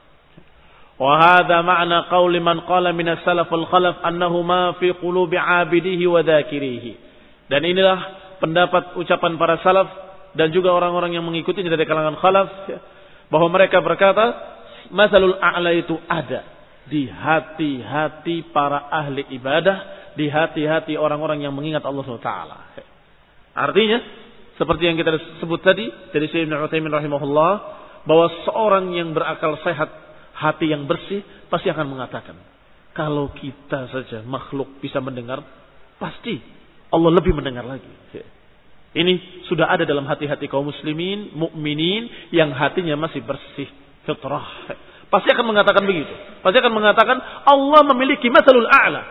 وهذا معنى قول من قال من السلف والخلف أنه ما في قلوب عابديه وذاكريه dan inilah pendapat ucapan para salaf dan juga orang-orang yang mengikutinya dari kalangan khalaf bahwa mereka berkata masalul a'la itu ada di hati-hati para ahli ibadah, di hati-hati orang-orang yang mengingat Allah SWT. Artinya, seperti yang kita sebut tadi dari Syekh Ibn Utsaimin rahimahullah, bahwa seorang yang berakal sehat, hati yang bersih, pasti akan mengatakan, kalau kita saja makhluk bisa mendengar, pasti Allah lebih mendengar lagi. Ini sudah ada dalam hati-hati kaum muslimin, mukminin yang hatinya masih bersih, fitrah. Pasti akan mengatakan begitu. Pasti akan mengatakan Allah memiliki masalul a'la.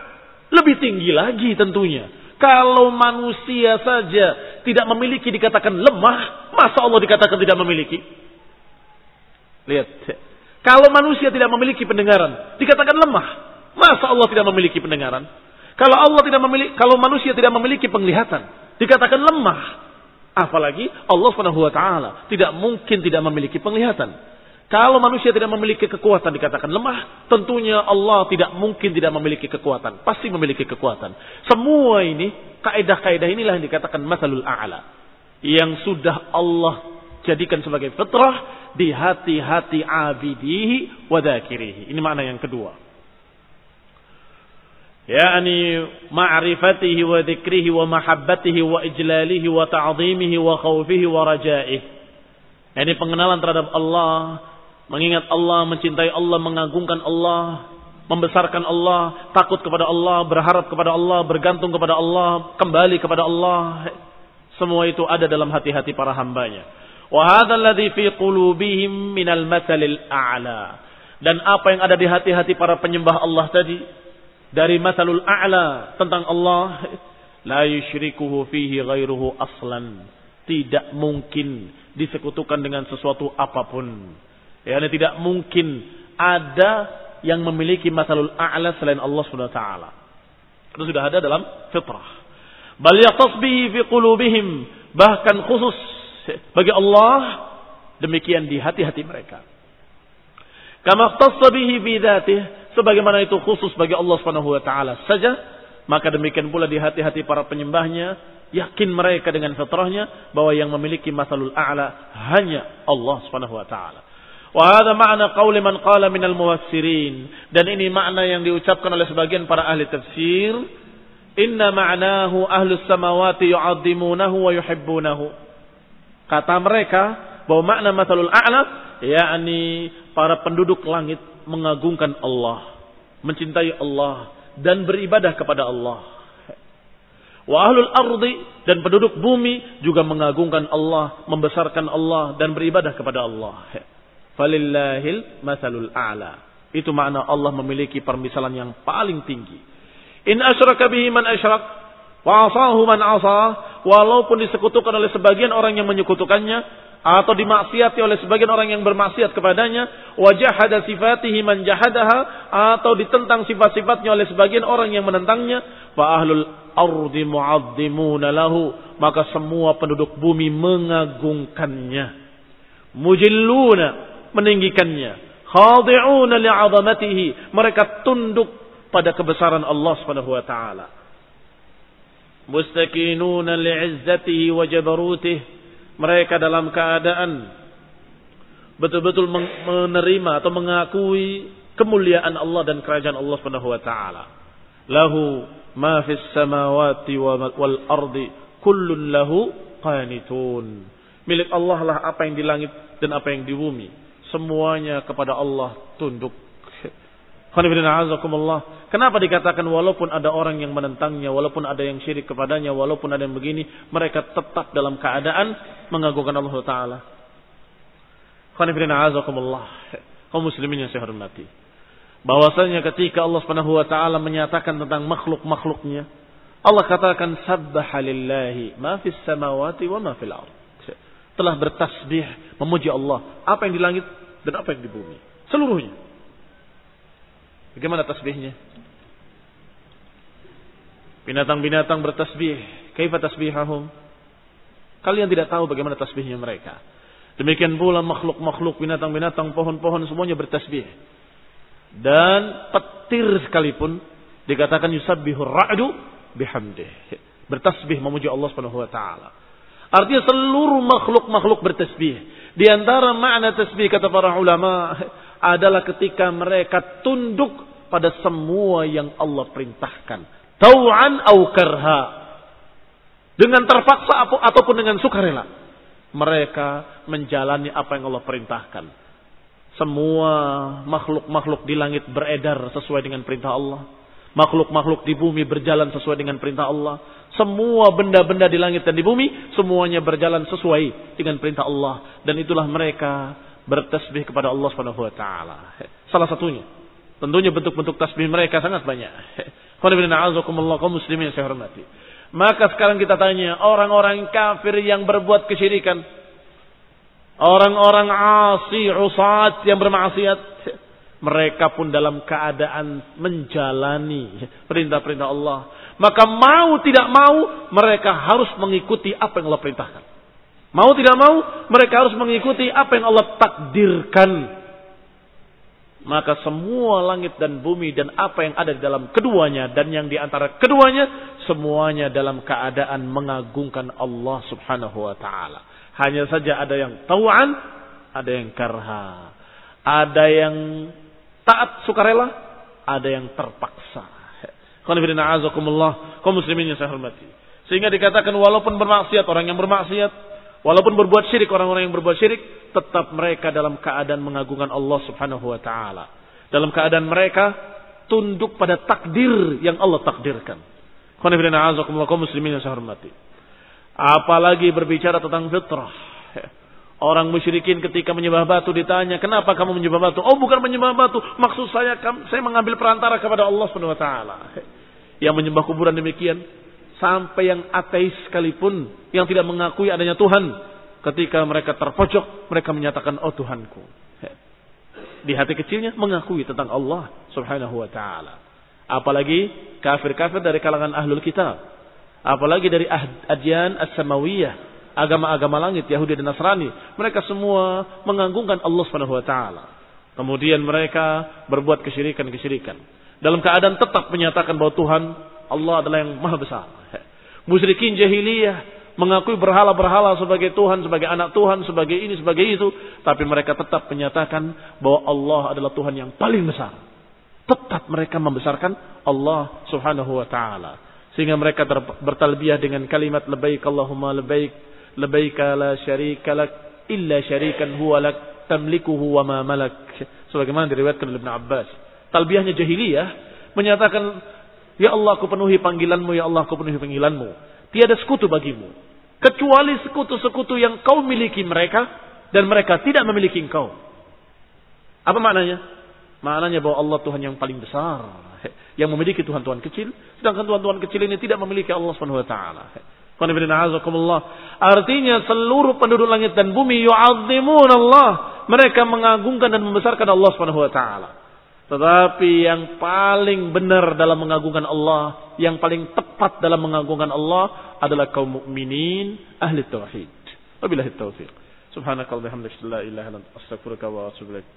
Lebih tinggi lagi tentunya. Kalau manusia saja tidak memiliki dikatakan lemah, masa Allah dikatakan tidak memiliki? Lihat. Kalau manusia tidak memiliki pendengaran, dikatakan lemah. Masa Allah tidak memiliki pendengaran? Kalau Allah tidak memiliki, kalau manusia tidak memiliki penglihatan, dikatakan lemah. Apalagi Allah Subhanahu wa taala tidak mungkin tidak memiliki penglihatan. Kalau manusia tidak memiliki kekuatan dikatakan lemah, tentunya Allah tidak mungkin tidak memiliki kekuatan, pasti memiliki kekuatan. Semua ini kaidah-kaidah inilah yang dikatakan masalul a'la yang sudah Allah jadikan sebagai fitrah di hati-hati abidihi wa Ini makna yang kedua yakni ma'rifatihi wa dzikrihi wa mahabbatihi wa ijlalihi wa ta'zimihi wa khawfihi wa rajaih. Ini pengenalan terhadap Allah, mengingat Allah, mencintai Allah, mengagungkan Allah, membesarkan Allah, takut kepada Allah, berharap kepada Allah, bergantung kepada Allah, kembali kepada Allah. Semua itu ada dalam hati-hati para hambanya. Wa hadzal ladzi fi qulubihim minal matsalil a'la. Dan apa yang ada di hati-hati para penyembah Allah tadi? Dari masalul a'la tentang Allah la yusyrikuhu fihi ghairuhu aslan. Tidak mungkin disekutukan dengan sesuatu apa pun. Ya tidak mungkin ada yang memiliki masalul a'la selain Allah Subhanahu wa taala. Itu sudah ada dalam fitrah. Bal yaqtasbihi fi qulubihim bahkan khusus bagi Allah demikian di hati-hati mereka kama bihi bi dzatihi sebagaimana itu khusus bagi Allah Subhanahu wa taala saja, maka demikian pula di hati-hati para penyembahnya, yakin mereka dengan fitrahnya bahwa yang memiliki masalul a'la hanya Allah Subhanahu wa taala. Wa hadha ma'na qauli man qala minal muwassirin dan ini makna yang diucapkan oleh sebagian para ahli tafsir, inna ma'nahu ahlus samawati yu'azzimunahu wa yuhibbunahu. Kata mereka bahwa makna masalul a'la yakni para penduduk langit mengagungkan Allah, mencintai Allah dan beribadah kepada Allah. Wa ahlul ardi dan penduduk bumi juga mengagungkan Allah, membesarkan Allah dan beribadah kepada Allah. Falillahil masalul a'la. Itu makna Allah memiliki permisalan yang paling tinggi. In asyraka bihi man asyrak wa asahu man asah walaupun disekutukan oleh sebagian orang yang menyekutukannya atau dimaksiati oleh sebagian orang yang bermaksiat kepadanya wajah ada sifatihi man jahadaha atau ditentang sifat-sifatnya oleh sebagian orang yang menentangnya fa ahlul ardi mu'azzimuna lahu. Maka semua penduduk bumi mengagungkannya. Mujilluna meninggikannya. Khadi'una li'azamatihi. Mereka tunduk pada kebesaran Allah Subhanahu wa taala mustakinuna li'izzatihi wa jabarutih mereka dalam keadaan betul-betul menerima atau mengakui kemuliaan Allah dan kerajaan Allah Subhanahu wa taala lahu ma fis samawati wal ardi kullun lahu qanitun. Milik Allah lah apa yang di langit dan apa yang di bumi. Semuanya kepada Allah tunduk. Kenapa dikatakan walaupun ada orang yang menentangnya, walaupun ada yang syirik kepadanya, walaupun ada yang begini, mereka tetap dalam keadaan mengagungkan Allah Taala. Kaum muslimin yang saya hormati. Bahwasanya ketika Allah Subhanahu wa taala menyatakan tentang makhluk-makhluknya Allah katakan sabbaha lillahi ma fis samawati wa ma fil ard. Telah bertasbih memuji Allah. Apa yang di langit dan apa yang di bumi? Seluruhnya bagaimana tasbihnya binatang-binatang bertasbih kaifa tasbihahum kalian tidak tahu bagaimana tasbihnya mereka demikian pula makhluk-makhluk binatang-binatang pohon-pohon semuanya bertasbih dan petir sekalipun dikatakan yusabbihu ra'du bihamdih. Bertasbih memuji Allah Subhanahu wa taala. Artinya seluruh makhluk-makhluk bertasbih. Di antara makna tasbih kata para ulama adalah ketika mereka tunduk pada semua yang Allah perintahkan. Tau'an au karha. Dengan terpaksa ataupun dengan sukarela. Mereka menjalani apa yang Allah perintahkan semua makhluk-makhluk di langit beredar sesuai dengan perintah Allah. Makhluk-makhluk di bumi berjalan sesuai dengan perintah Allah. Semua benda-benda di langit dan di bumi semuanya berjalan sesuai dengan perintah Allah dan itulah mereka bertasbih kepada Allah Subhanahu wa taala. Salah satunya tentunya bentuk-bentuk tasbih mereka sangat banyak. muslimin saya hormati. Maka sekarang kita tanya orang-orang kafir yang berbuat kesyirikan Orang-orang asi, usat yang bermaksiat. Mereka pun dalam keadaan menjalani perintah-perintah Allah. Maka mau tidak mau mereka harus mengikuti apa yang Allah perintahkan. Mau tidak mau mereka harus mengikuti apa yang Allah takdirkan. Maka semua langit dan bumi dan apa yang ada di dalam keduanya dan yang di antara keduanya semuanya dalam keadaan mengagungkan Allah Subhanahu wa taala. Hanya saja ada yang tau'an, ada yang karha. Ada yang taat sukarela, ada yang terpaksa. kaum muslimin yang saya hormati. Sehingga dikatakan walaupun bermaksiat orang yang bermaksiat, walaupun berbuat syirik orang-orang yang berbuat syirik, tetap mereka dalam keadaan mengagungkan Allah Subhanahu wa taala. Dalam keadaan mereka tunduk pada takdir yang Allah takdirkan. muslimin yang saya hormati. Apalagi berbicara tentang fitrah. Orang musyrikin ketika menyembah batu ditanya, kenapa kamu menyembah batu? Oh bukan menyembah batu, maksud saya saya mengambil perantara kepada Allah Subhanahu wa taala. Yang menyembah kuburan demikian sampai yang ateis sekalipun yang tidak mengakui adanya Tuhan ketika mereka terpojok mereka menyatakan oh Tuhanku. Di hati kecilnya mengakui tentang Allah Subhanahu wa taala. Apalagi kafir-kafir dari kalangan ahlul kitab Apalagi dari adyan as-samawiyah, agama-agama langit Yahudi dan Nasrani, mereka semua menganggungkan Allah Subhanahu wa taala. Kemudian mereka berbuat kesyirikan-kesyirikan. Dalam keadaan tetap menyatakan bahwa Tuhan Allah adalah yang maha besar. Musyrikin jahiliyah mengakui berhala-berhala sebagai Tuhan, sebagai anak Tuhan, sebagai ini, sebagai itu. Tapi mereka tetap menyatakan bahwa Allah adalah Tuhan yang paling besar. Tetap mereka membesarkan Allah subhanahu wa ta'ala. Sehingga mereka bertalbiyah dengan kalimat lebaik Allahumma lebaik lebaik la syarika lak illa syarikan huwa lak tamlikuhu wa ma malak. Sebagaimana diriwayatkan oleh Ibn Abbas. Talbiyahnya jahiliyah menyatakan Ya Allah aku penuhi panggilanmu, Ya Allah aku penuhi panggilanmu. Tiada sekutu bagimu. Kecuali sekutu-sekutu yang kau miliki mereka dan mereka tidak memiliki engkau. Apa maknanya? Maknanya bahwa Allah Tuhan yang paling besar yang memiliki tuhan-tuhan kecil, sedangkan tuhan-tuhan kecil ini tidak memiliki Allah taala. Artinya seluruh penduduk langit dan bumi Allah. Mereka mengagungkan dan membesarkan Allah wa taala. Tetapi yang paling benar dalam mengagungkan Allah, yang paling tepat dalam mengagungkan Allah adalah kaum mukminin ahli tauhid. Wabillahi taufiq. Subhanakallahumma la ilaha illa anta astaghfiruka wa atubu ilaik.